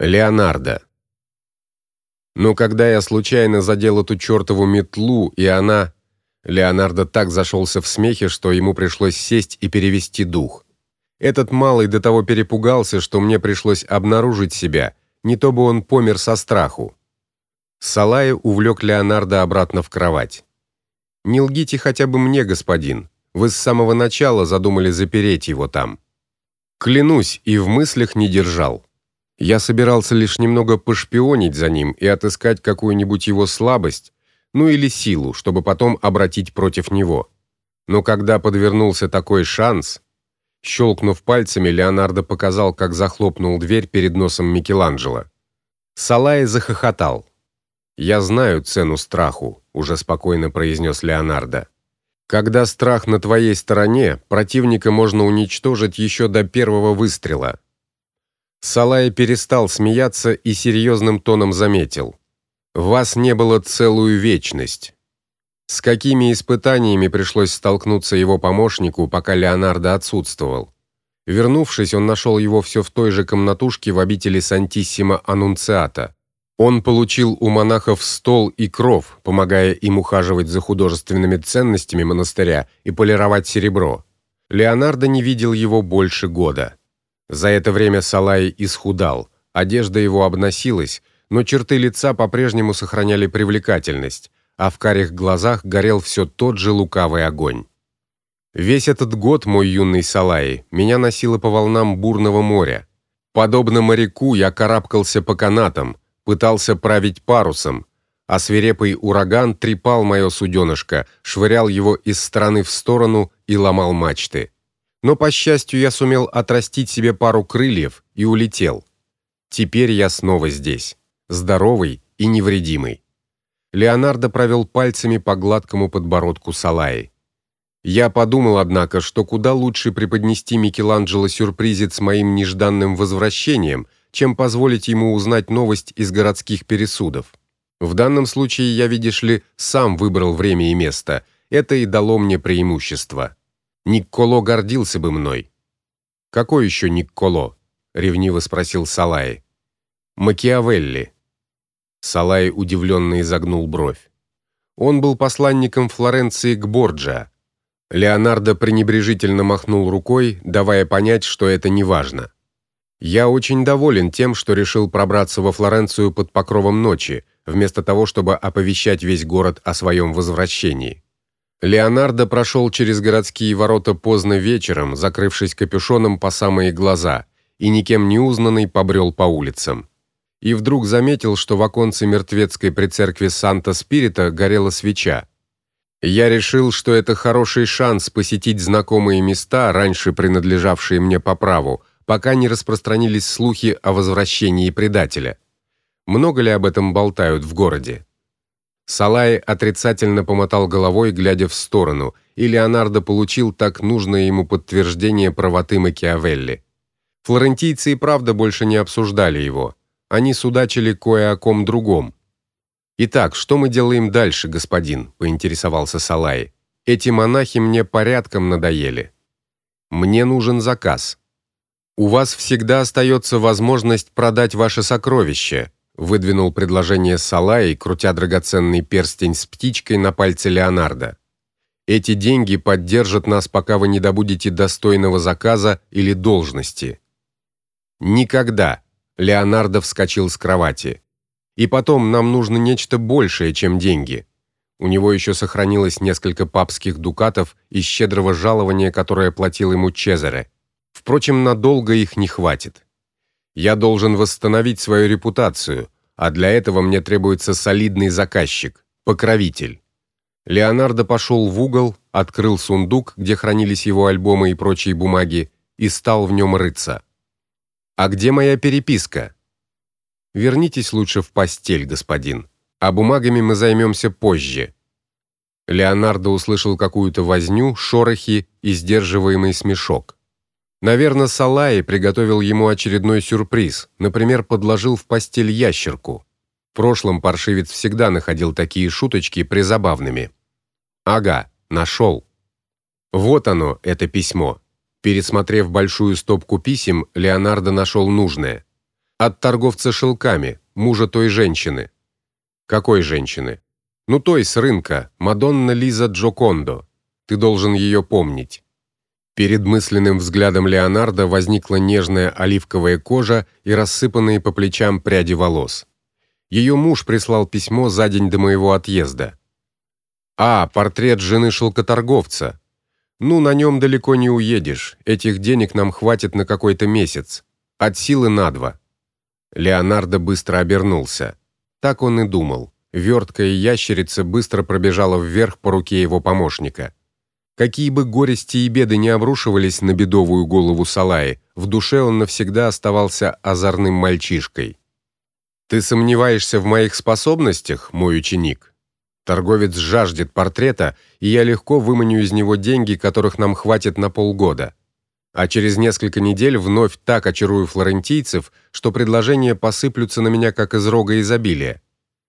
Леонардо. Но когда я случайно задел эту чертову метлу, и она Леонардо так зашелся в смехе, что ему пришлось сесть и перевести дух. Этот малый до того перепугался, что мне пришлось обнаружить себя, не то бы он помер со страху. Салай увлек Леонардо обратно в кровать. Не лгите хотя бы мне, господин. Вы с самого начала задумали запереть его там. Клянусь, и в мыслях не держал. Я собирался лишь немного пошпионить за ним и отыскать какую-нибудь его слабость, ну или силу, чтобы потом обратить против него. Но когда подвернулся такой шанс, щелкнув пальцами, Леонардо показал, как захлопнул дверь перед носом Микеланджело. Салай захохотал. Я знаю цену страху, уже спокойно произнес Леонардо. Когда страх на твоей стороне, противника можно уничтожить еще до первого выстрела. Салай перестал смеяться и серьезным тоном заметил: "Вас не было целую вечность". С какими испытаниями пришлось столкнуться его помощнику, пока Леонардо отсутствовал? Вернувшись, он нашел его все в той же комнатушке в обители Сантиссимо Аннунциата. Он получил у монахов стол и кров, помогая им ухаживать за художественными ценностями монастыря и полировать серебро. Леонардо не видел его больше года. За это время Салай исхудал, одежда его обносилась, но черты лица по-прежнему сохраняли привлекательность, а в карих глазах горел все тот же лукавый огонь. Весь этот год, мой юный Салай, меня носило по волнам бурного моря. Подобно моряку я карабкался по канатам, пытался править парусом, а свирепый ураган трепал мое суденышко, швырял его из стороны в сторону и ломал мачты. Но по счастью, я сумел отрастить себе пару крыльев и улетел. Теперь я снова здесь, здоровый и невредимый. Леонардо провел пальцами по гладкому подбородку Салаи. Я подумал, однако, что куда лучше преподнести Микеланджело сюрпризец моим нежданным возвращением, чем позволить ему узнать новость из городских пересудов. В данном случае я, видишь ли, сам выбрал время и место. Это и дало мне преимущество. Никколо гордился бы мной. Какой еще Никколо? ревниво спросил Салай. Макиавелли. Салай удивленно изогнул бровь. Он был посланником Флоренции к Борджиа. Леонардо пренебрежительно махнул рукой, давая понять, что это не важно. Я очень доволен тем, что решил пробраться во Флоренцию под покровом ночи, вместо того, чтобы оповещать весь город о своем возвращении. Леонардо прошел через городские ворота поздно вечером, закрывшись капюшоном по самые глаза, и никем не узнанный побрел по улицам. И вдруг заметил, что в оконце мертвецкой при церкви Санта-Спирита горела свеча. Я решил, что это хороший шанс посетить знакомые места, раньше принадлежавшие мне по праву, пока не распространились слухи о возвращении предателя. Много ли об этом болтают в городе? Салай отрицательно помотал головой, глядя в сторону, и Леонардо получил так нужное ему подтверждение правоты Макиавелли. Флорентийцы и правда больше не обсуждали его. Они судачили кое о ком другом. Итак, что мы делаем дальше, господин? поинтересовался Салай. Эти монахи мне порядком надоели. Мне нужен заказ. У вас всегда остается возможность продать ваше сокровище, выдвинул предложение Салай, крутя драгоценный перстень с птичкой на пальце Леонардо. Эти деньги поддержат нас, пока вы не добудете достойного заказа или должности. Никогда. Леонардо вскочил с кровати. И потом нам нужно нечто большее, чем деньги. У него еще сохранилось несколько папских дукатов из щедрого жалования, которое платил ему Чезаре. Впрочем, надолго их не хватит. Я должен восстановить свою репутацию, а для этого мне требуется солидный заказчик, покровитель. Леонардо пошел в угол, открыл сундук, где хранились его альбомы и прочие бумаги, и стал в нем рыться. А где моя переписка? Вернитесь лучше в постель, господин. А бумагами мы займемся позже. Леонардо услышал какую-то возню, шорохи и сдерживаемый смешок. Наверное, Салай приготовил ему очередной сюрприз, например, подложил в постель ящерку. В прошлом паршивец всегда находил такие шуточки призабавными. Ага, нашел. Вот оно, это письмо. Пересмотрев большую стопку писем, Леонардо нашел нужное. От торговца шелками, мужа той женщины. Какой женщины? Ну той с рынка, Мадонна Лиза Джокондо. Ты должен ее помнить. Перед мысленным взглядом Леонардо возникла нежная оливковая кожа и рассыпанные по плечам пряди волос. Ее муж прислал письмо за день до моего отъезда. А, портрет жены шелкоторговца. Ну, на нем далеко не уедешь. Этих денег нам хватит на какой-то месяц. От силы на два. Леонардо быстро обернулся. Так он и думал. Верткая ящерица быстро пробежала вверх по руке его помощника. Какие бы горести и беды не обрушивались на бедовую голову Салаи, в душе он навсегда оставался озорным мальчишкой. Ты сомневаешься в моих способностях, мой ученик? Торговец жаждет портрета, и я легко выманю из него деньги, которых нам хватит на полгода. А через несколько недель вновь так очарую флорентийцев, что предложения посыплются на меня как из рога изобилия.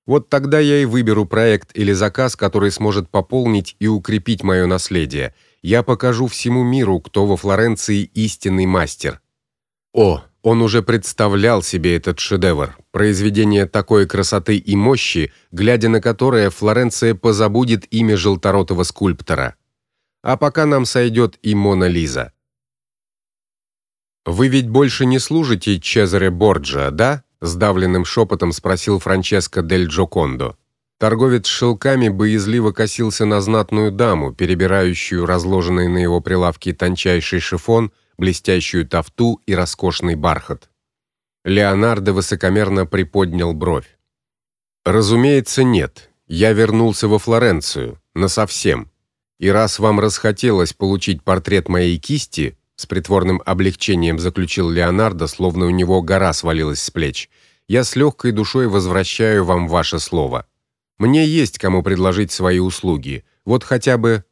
Вот тогда я и выберу проект или заказ, который сможет пополнить и укрепить мое наследие. Я покажу всему миру, кто во Флоренции истинный мастер. О, он уже представлял себе этот шедевр, произведение такой красоты и мощи, глядя на которое Флоренция позабудет имя желторотого скульптора. А пока нам сойдет и Мона Лиза. Вы ведь больше не служите Чезаре Борджиа, да? Сдавленным шепотом спросил Франческо дель Джокондо. Торговец шелками боязливо косился на знатную даму, перебирающую разложенный на его прилавке тончайший шифон блестящую тафту и роскошный бархат. Леонардо высокомерно приподнял бровь. Разумеется, нет. Я вернулся во Флоренцию насовсем. И раз вам расхотелось получить портрет моей кисти, с притворным облегчением заключил Леонардо, словно у него гора свалилась с плеч. Я с легкой душой возвращаю вам ваше слово. Мне есть кому предложить свои услуги. Вот хотя бы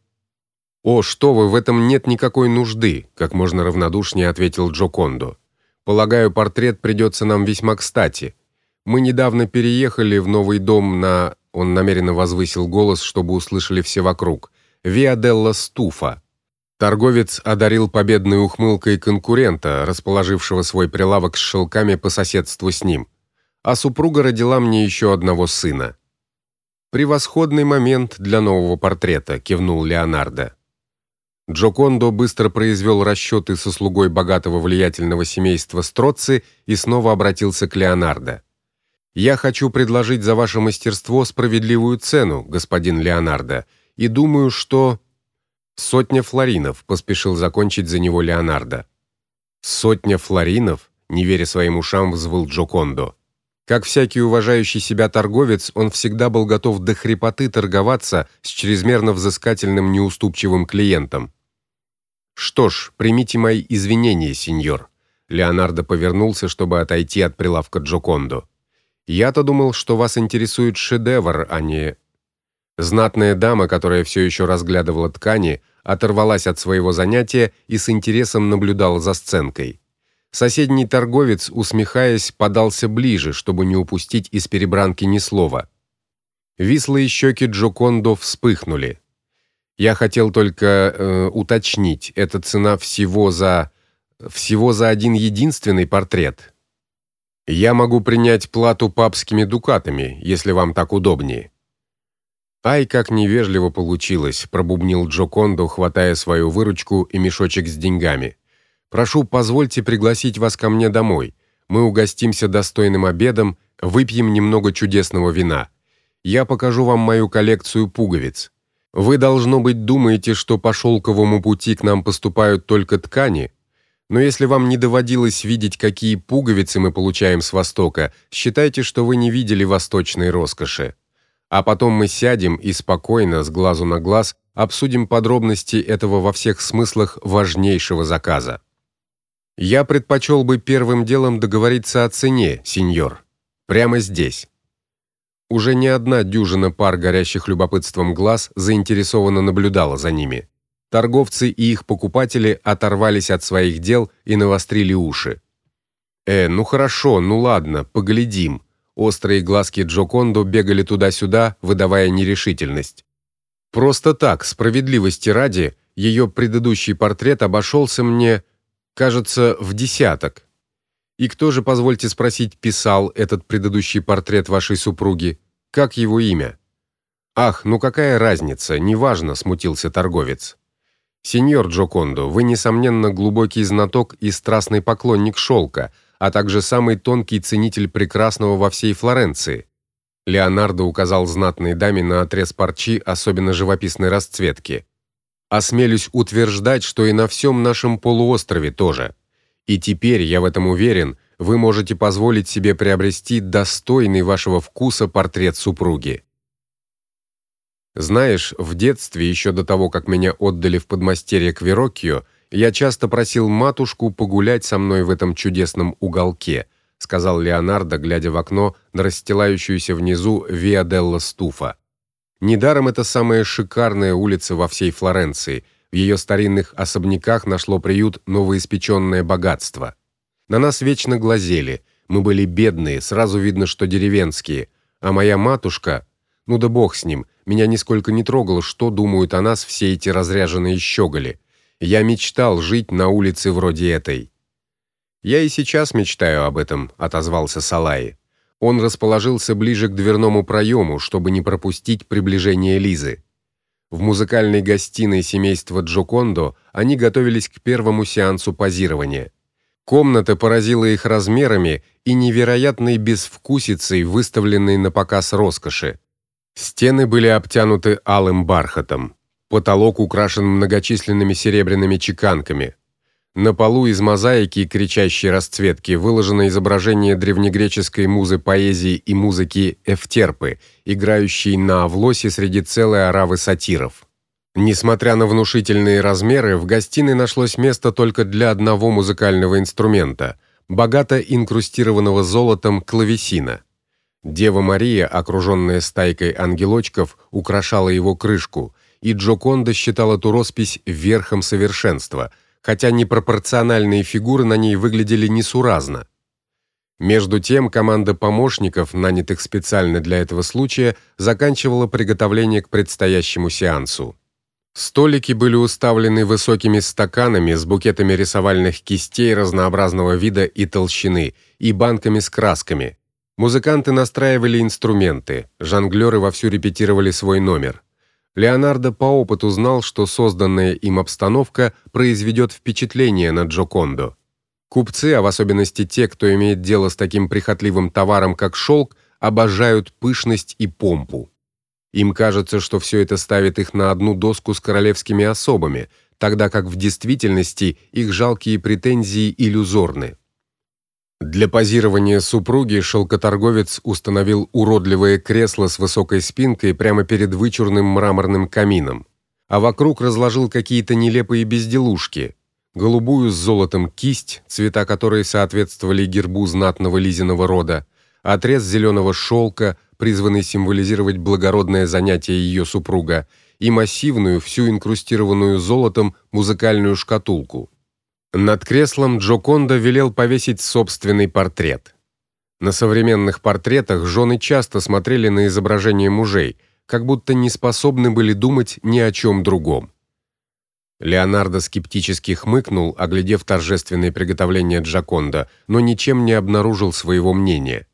«О, что вы, в этом нет никакой нужды», как можно равнодушнее ответил Джокондо. «Полагаю, портрет придется нам весьма кстати. Мы недавно переехали в новый дом на...» Он намеренно возвысил голос, чтобы услышали все вокруг. «Виа делла Стуфа». Торговец одарил победной ухмылкой конкурента, расположившего свой прилавок с шелками по соседству с ним. А супруга родила мне еще одного сына. Превосходный момент для нового портрета, кивнул Леонардо. Джокондо быстро произвел расчеты со слугой богатого влиятельного семейства Строци и снова обратился к Леонардо. Я хочу предложить за ваше мастерство справедливую цену, господин Леонардо, и думаю, что сотня флоринов, поспешил закончить за него Леонардо. Сотня флоринов, не веря своим ушам, взвыл Джокондо. Как всякий уважающий себя торговец, он всегда был готов до хрипоты торговаться с чрезмерно взыскательным неуступчивым клиентом. Что ж, примите мои извинения, сеньор. Леонардо повернулся, чтобы отойти от прилавка Джокондо. Я-то думал, что вас интересует шедевр, а не Знатная дама, которая все еще разглядывала ткани, оторвалась от своего занятия и с интересом наблюдала за сценкой. Соседний торговец, усмехаясь, подался ближе, чтобы не упустить из перебранки ни слова. Вислые щеки Джокондо вспыхнули. Я хотел только э, уточнить, это цена всего за всего за один единственный портрет. Я могу принять плату папскими дукатами, если вам так удобнее. Ай, как невежливо получилось, пробубнил Джокондо, хватая свою выручку и мешочек с деньгами. Прошу, позвольте пригласить вас ко мне домой. Мы угостимся достойным обедом, выпьем немного чудесного вина. Я покажу вам мою коллекцию пуговиц. Вы должно быть думаете, что по шелковому пути к нам поступают только ткани, но если вам не доводилось видеть, какие пуговицы мы получаем с востока, считайте, что вы не видели восточной роскоши. А потом мы сядем и спокойно, с глазу на глаз, обсудим подробности этого во всех смыслах важнейшего заказа. Я предпочел бы первым делом договориться о цене, сеньор. Прямо здесь. Уже не одна дюжина пар горящих любопытством глаз заинтересованно наблюдала за ними. Торговцы и их покупатели оторвались от своих дел и навострили уши. Э, ну хорошо, ну ладно, поглядим. Острые глазки Джокондо бегали туда-сюда, выдавая нерешительность. Просто так, справедливости ради, ее предыдущий портрет обошелся мне, кажется, в десяток. И кто же, позвольте спросить, писал этот предыдущий портрет вашей супруги? Как его имя? Ах, ну какая разница, неважно, смутился торговец. Сеньор Джокондо, вы несомненно глубокий знаток и страстный поклонник шелка, а также самый тонкий ценитель прекрасного во всей Флоренции. Леонардо указал знатной даме на отрез парчи особенно живописной расцветки. Осмелюсь утверждать, что и на всем нашем полуострове тоже. И теперь, я в этом уверен, вы можете позволить себе приобрести достойный вашего вкуса портрет супруги. Знаешь, в детстве, еще до того, как меня отдали в подмастерье к Вероккио, я часто просил матушку погулять со мной в этом чудесном уголке, сказал Леонардо, глядя в окно на расстилающуюся внизу Виа делла Стуфа. Недаром это самая шикарная улица во всей Флоренции. В ее старинных особняках нашло приют новоиспеченное богатство. На нас вечно глазели. Мы были бедные, сразу видно, что деревенские. А моя матушка, ну да бог с ним, меня нисколько не трогало, что думают о нас все эти разряженные щеголи. Я мечтал жить на улице вроде этой. Я и сейчас мечтаю об этом, отозвался Салай. Он расположился ближе к дверному проему, чтобы не пропустить приближение Лизы. В музыкальной гостиной семейства Джокондо они готовились к первому сеансу позирования. Комната поразила их размерами и невероятной безвкусицей, выставленной на показ роскоши. Стены были обтянуты алым бархатом. Потолок украшен многочисленными серебряными чеканками. На полу из мозаики кричащей расцветки выложено изображение древнегреческой музы поэзии и музыки Эфтерпы, играющей на авлосе среди целой оравы сатиров. Несмотря на внушительные размеры, в гостиной нашлось место только для одного музыкального инструмента богато инкрустированного золотом клавесина. Дева Мария, окруженная стайкой ангелочков, украшала его крышку, и Джоконда считала эту роспись верхом совершенства – хотя непропорциональные фигуры на ней выглядели несуразно. Между тем команда помощников, нанятых специально для этого случая, заканчивала приготовление к предстоящему сеансу. Столики были уставлены высокими стаканами с букетами рисовальных кистей разнообразного вида и толщины и банками с красками. Музыканты настраивали инструменты, жонглёры вовсю репетировали свой номер. Леонардо по опыту знал, что созданная им обстановка произведет впечатление на Джокондо. Купцы, а в особенности те, кто имеет дело с таким прихотливым товаром, как шелк, обожают пышность и помпу. Им кажется, что все это ставит их на одну доску с королевскими особами, тогда как в действительности их жалкие претензии иллюзорны. Для позирования супруги шелкоторговец установил уродливое кресло с высокой спинкой прямо перед вычурным мраморным камином, а вокруг разложил какие-то нелепые безделушки: голубую с золотом кисть, цвета которой соответствовали гербу знатного Лизиного рода, отрез зеленого шелка, призванный символизировать благородное занятие ее супруга, и массивную, всю инкрустированную золотом музыкальную шкатулку. Над креслом Джоконда велел повесить собственный портрет. На современных портретах жены часто смотрели на изображения мужей, как будто не способны были думать ни о чем другом. Леонардо скептически хмыкнул, оглядев торжественные приготовления Джоконда, но ничем не обнаружил своего мнения.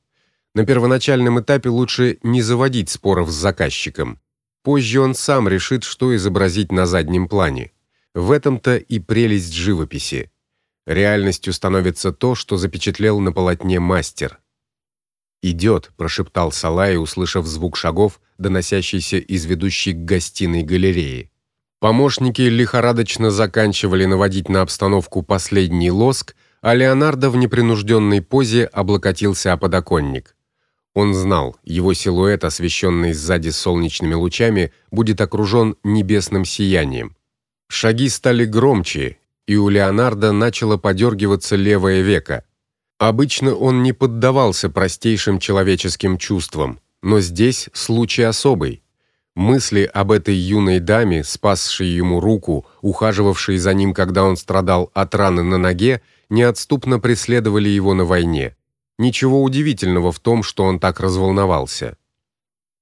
На первоначальном этапе лучше не заводить споров с заказчиком. Позже он сам решит, что изобразить на заднем плане. В этом-то и прелесть живописи. Реальностью становится то, что запечатлел на полотне мастер. «Идет», — прошептал Салай, услышав звук шагов, доносящийся из ведущей к гостиной галереи. Помощники лихорадочно заканчивали наводить на обстановку последний лоск, а Леонардо в непринужденной позе облокотился о подоконник. Он знал, его силуэт, освещенный сзади солнечными лучами, будет окружен небесным сиянием. Шаги стали громче, и у Леонардо начало подергиваться левое веко. Обычно он не поддавался простейшим человеческим чувствам, но здесь случай особый. Мысли об этой юной даме, спасшей ему руку, ухаживавшей за ним, когда он страдал от раны на ноге, неотступно преследовали его на войне. Ничего удивительного в том, что он так разволновался.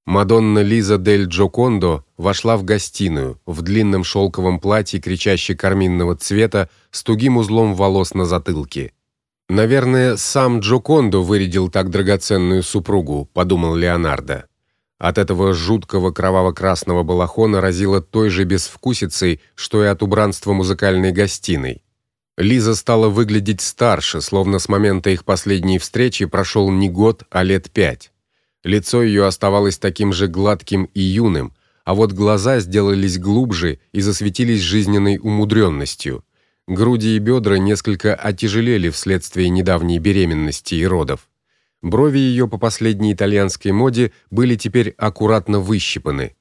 Мадонна Лиза дель Джокондо вошла в гостиную в длинном шелковом платье кричаще карминного цвета с тугим узлом волос на затылке. Наверное, сам Джокондо вырядил так драгоценную супругу, подумал Леонардо. От этого жуткого кроваво-красного балахона разило той же безвкусицей, что и от убранства музыкальной гостиной. Лиза стала выглядеть старше, словно с момента их последней встречи прошел не год, а лет пять. Лицо ее оставалось таким же гладким и юным, а вот глаза сделались глубже и засветились жизненной умудренностью. Груди и бедра несколько отяжелели вследствие недавней беременности и родов. Брови ее по последней итальянской моде были теперь аккуратно выщипаны.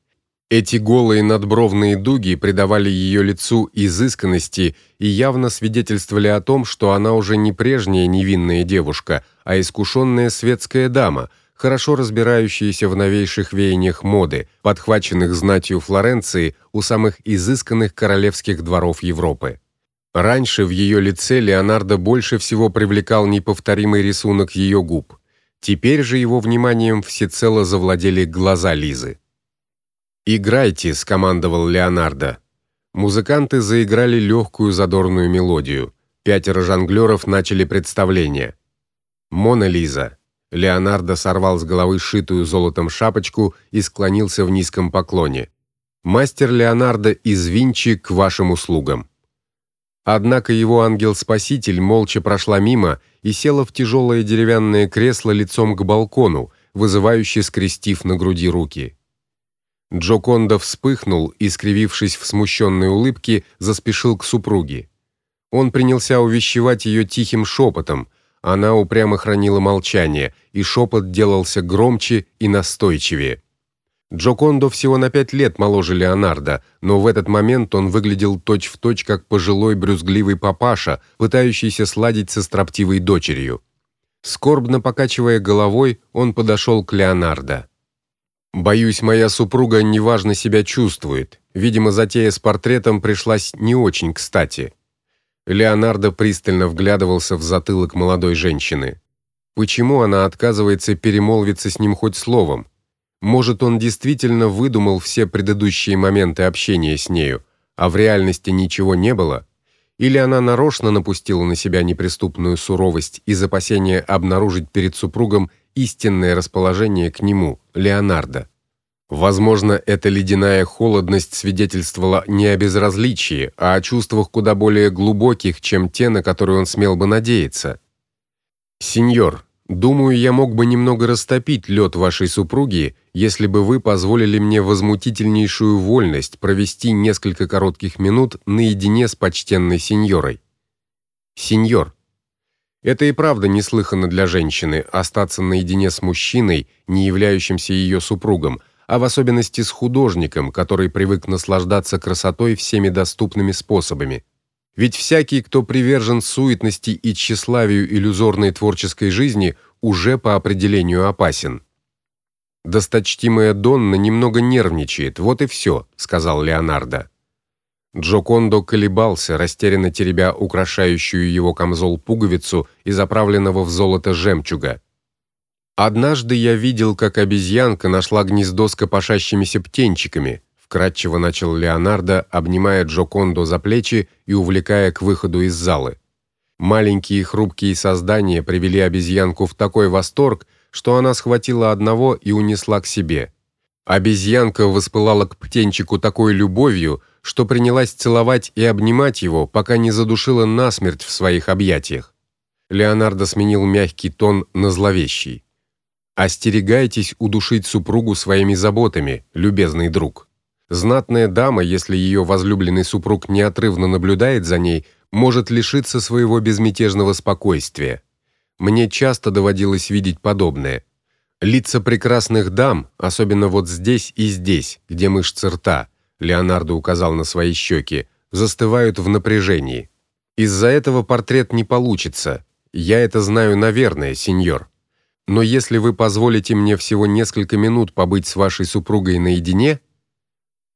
Эти голые надбровные дуги придавали ее лицу изысканности и явно свидетельствовали о том, что она уже не прежняя невинная девушка, а искушенная светская дама, хорошо разбирающаяся в новейших веяниях моды, подхваченных знатью Флоренции у самых изысканных королевских дворов Европы. Раньше в ее лице Леонардо больше всего привлекал неповторимый рисунок ее губ. Теперь же его вниманием всецело завладели глаза Лизы. "Играйте", скомандовал Леонардо. Музыканты заиграли легкую задорную мелодию. Пятеро жонглёров начали представление. Мона Лиза. Леонардо сорвал с головы шитую золотом шапочку и склонился в низком поклоне. Мастер Леонардо из Винчи к вашим услугам. Однако его ангел-спаситель молча прошла мимо и села в тяжелое деревянное кресло лицом к балкону, вызывающе скрестив на груди руки. Джоконда вспыхнул и, скривившись в смущенной улыбке, заспешил к супруге. Он принялся увещевать ее тихим шепотом. Она упрямо хранила молчание, и шепот делался громче и настойчивее. Джокондо всего на пять лет моложе Леонардо, но в этот момент он выглядел точь-в-точь как пожилой брюзгливый папаша, пытающийся сладить со строптивой дочерью. Скорбно покачивая головой, он подошел к Леонардо. Боюсь, моя супруга неважно себя чувствует. Видимо, затея с портретом пришлась не очень кстати. Леонардо пристально вглядывался в затылок молодой женщины. Почему она отказывается перемолвиться с ним хоть словом? Может, он действительно выдумал все предыдущие моменты общения с нею, а в реальности ничего не было? Или она нарочно напустила на себя неприступную суровость из опасения обнаружить перед супругом истинное расположение к нему, Леонардо? Возможно, эта ледяная холодность свидетельствовала не о безразличии, а о чувствах куда более глубоких, чем те, на которые он смел бы надеяться. Сеньор, Думаю, я мог бы немного растопить лед вашей супруги, если бы вы позволили мне возмутительнейшую вольность провести несколько коротких минут наедине с почтенной сеньорой. Сеньор, это и правда неслыханно для женщины остаться наедине с мужчиной, не являющимся ее супругом, а в особенности с художником, который привык наслаждаться красотой всеми доступными способами. Ведь всякий, кто привержен суетности и тщеславию иллюзорной творческой жизни, уже по определению опасен. Досточтимая Донна немного нервничает, вот и все», — сказал Леонардо. Джокондо колебался, растерянно теребя украшающую его камзол пуговицу из оправленного в золото жемчуга. Однажды я видел, как обезьянка нашла гнездо с копошащимися птенчиками, вкратчиво начал Леонардо, обнимая Джокондо за плечи и увлекая к выходу из залы. Маленькие хрупкие создания привели обезьянку в такой восторг, что она схватила одного и унесла к себе. Обезьянка воспылала к птенчику такой любовью, что принялась целовать и обнимать его, пока не задушила насмерть в своих объятиях. Леонардо сменил мягкий тон на зловещий. Остерегайтесь удушить супругу своими заботами, любезный друг. Знатная дама, если ее возлюбленный супруг неотрывно наблюдает за ней, может лишиться своего безмятежного спокойствия. Мне часто доводилось видеть подобное. Лица прекрасных дам, особенно вот здесь и здесь, где мышцы рта, Леонардо указал на свои щеки, застывают в напряжении. Из-за этого портрет не получится. Я это знаю, наверное, сеньор. Но если вы позволите мне всего несколько минут побыть с вашей супругой наедине,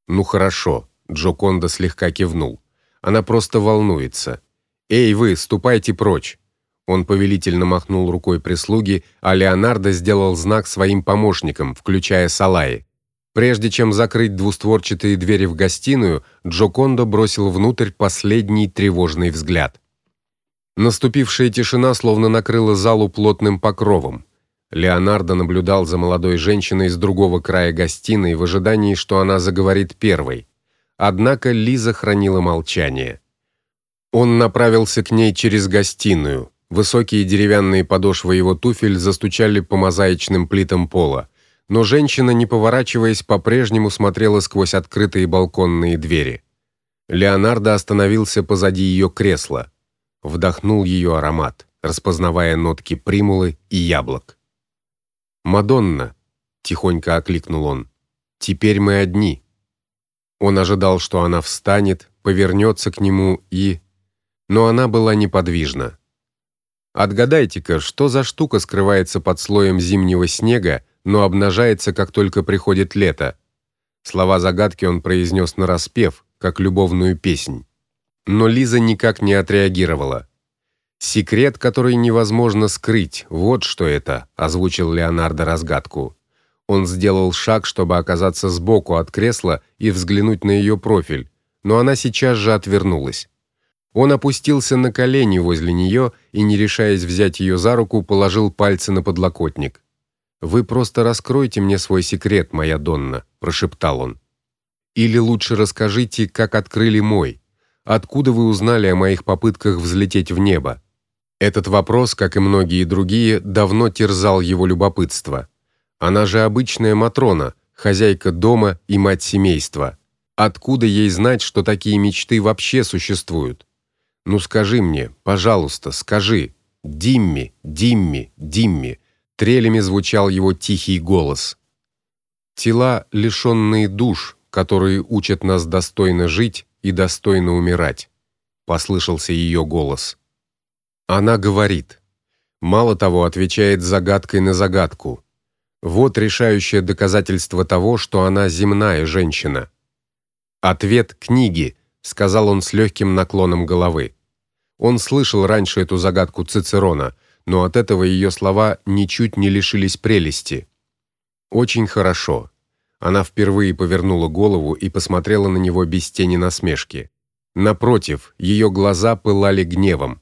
ну хорошо, Джоконда слегка кивнул. Она просто волнуется. Эй, вы, ступайте прочь. Он повелительно махнул рукой прислуги, а Леонардо сделал знак своим помощникам, включая Салаи. Прежде чем закрыть двустворчатые двери в гостиную, Джоконда бросил внутрь последний тревожный взгляд. Наступившая тишина словно накрыла залу плотным покровом. Леонардо наблюдал за молодой женщиной с другого края гостиной в ожидании, что она заговорит первой. Однако Лиза хранила молчание. Он направился к ней через гостиную. Высокие деревянные подошвы его туфель застучали по мозаичным плитам пола, но женщина, не поворачиваясь, по-прежнему смотрела сквозь открытые балконные двери. Леонардо остановился позади ее кресла, вдохнул ее аромат, распознавая нотки примулы и яблок. Мадонна, тихонько окликнул он. Теперь мы одни. Он ожидал, что она встанет, повернется к нему и но она была неподвижна. Отгадайте-ка, что за штука скрывается под слоем зимнего снега, но обнажается, как только приходит лето. Слова загадки он произнес нараспев, как любовную песнь. Но Лиза никак не отреагировала. Секрет, который невозможно скрыть. Вот что это, озвучил Леонардо разгадку. Он сделал шаг, чтобы оказаться сбоку от кресла и взглянуть на ее профиль, но она сейчас же отвернулась. Он опустился на колени возле нее и, не решаясь взять ее за руку, положил пальцы на подлокотник. Вы просто раскройте мне свой секрет, моя Донна, прошептал он. Или лучше расскажите, как открыли мой. Откуда вы узнали о моих попытках взлететь в небо? Этот вопрос, как и многие другие, давно терзал его любопытство. Она же обычная матрона, хозяйка дома и мать семейства. Откуда ей знать, что такие мечты вообще существуют? Ну скажи мне, пожалуйста, скажи. Димми, Димми, Димми. Трелями звучал его тихий голос. Тела, лишенные душ, которые учат нас достойно жить и достойно умирать, послышался ее голос. Она говорит. Мало того, отвечает загадкой на загадку. Вот решающее доказательство того, что она земная женщина. Ответ книги, сказал он с легким наклоном головы. Он слышал раньше эту загадку Цицерона, но от этого ее слова ничуть не лишились прелести. Очень хорошо. Она впервые повернула голову и посмотрела на него без тени насмешки. Напротив, ее глаза пылали гневом.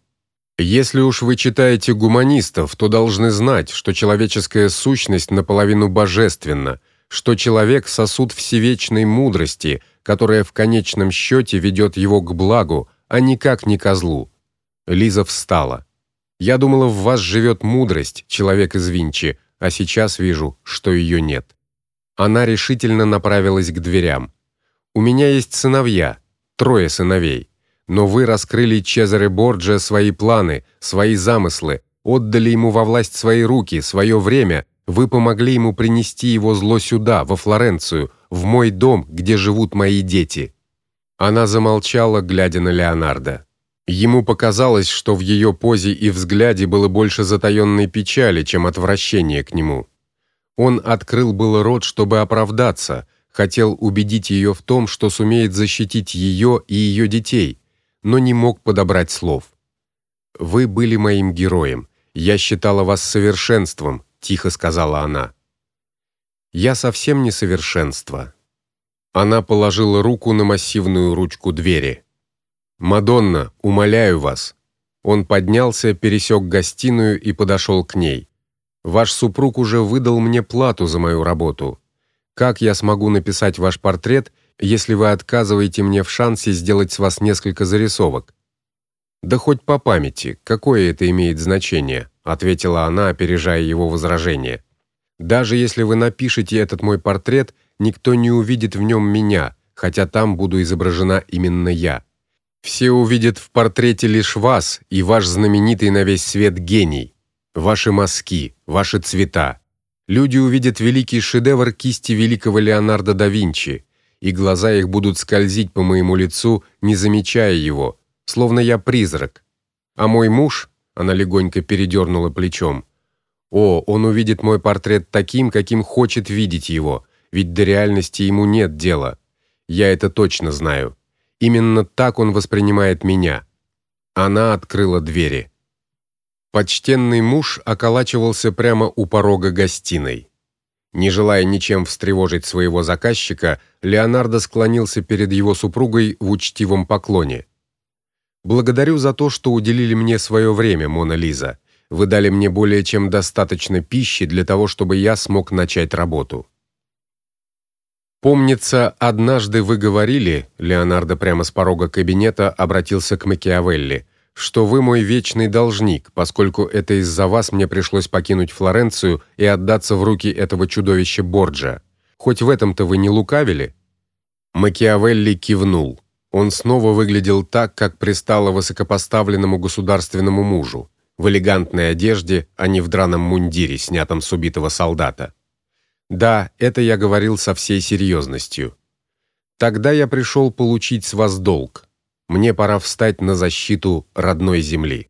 Если уж вы читаете гуманистов, то должны знать, что человеческая сущность наполовину божественна, что человек сосуд всевечной мудрости, которая в конечном счете ведет его к благу, а никак не ко злу. Лиза встала. Я думала, в вас живет мудрость, человек из Винчи, а сейчас вижу, что ее нет. Она решительно направилась к дверям. У меня есть сыновья, трое сыновей. Но вы раскрыли Чезаре Борджиа свои планы, свои замыслы, отдали ему во власть свои руки, свое время. Вы помогли ему принести его зло сюда, во Флоренцию, в мой дом, где живут мои дети. Она замолчала, глядя на Леонардо. Ему показалось, что в ее позе и взгляде было больше затаённой печали, чем отвращения к нему. Он открыл было рот, чтобы оправдаться, хотел убедить ее в том, что сумеет защитить ее и ее детей, но не мог подобрать слов. Вы были моим героем. Я считала вас совершенством, тихо сказала она. Я совсем не совершенство. Она положила руку на массивную ручку двери. Мадонна, умоляю вас. Он поднялся, пересек гостиную и подошел к ней. Ваш супруг уже выдал мне плату за мою работу. Как я смогу написать ваш портрет, если вы отказываете мне в шансе сделать с вас несколько зарисовок. Да хоть по памяти, какое это имеет значение, ответила она, опережая его возражение. Даже если вы напишете этот мой портрет, никто не увидит в нем меня, хотя там буду изображена именно я. Все увидят в портрете лишь вас и ваш знаменитый на весь свет гений, ваши мазки, ваши цвета. Люди увидят великий шедевр кисти великого Леонардо да Винчи, и глаза их будут скользить по моему лицу, не замечая его, словно я призрак. А мой муж, она легонько передернула плечом. О, он увидит мой портрет таким, каким хочет видеть его, ведь до реальности ему нет дела. Я это точно знаю. Именно так он воспринимает меня. Она открыла двери. Почтенный муж околачивался прямо у порога гостиной. Не желая ничем встревожить своего заказчика, Леонардо склонился перед его супругой в учтивом поклоне. Благодарю за то, что уделили мне свое время, Мона Лиза. Вы дали мне более чем достаточно пищи для того, чтобы я смог начать работу. Помнится, однажды вы говорили, Леонардо прямо с порога кабинета обратился к Макиавелли, что вы мой вечный должник, поскольку это из-за вас мне пришлось покинуть Флоренцию и отдаться в руки этого чудовища Борджа. Хоть в этом-то вы не лукавили? Макиавелли кивнул. Он снова выглядел так, как пристало высокопоставленному государственному мужу, в элегантной одежде, а не в драном мундире, снятом с убитого солдата. Да, это я говорил со всей серьезностью. Тогда я пришел получить с вас долг. Мне пора встать на защиту родной земли.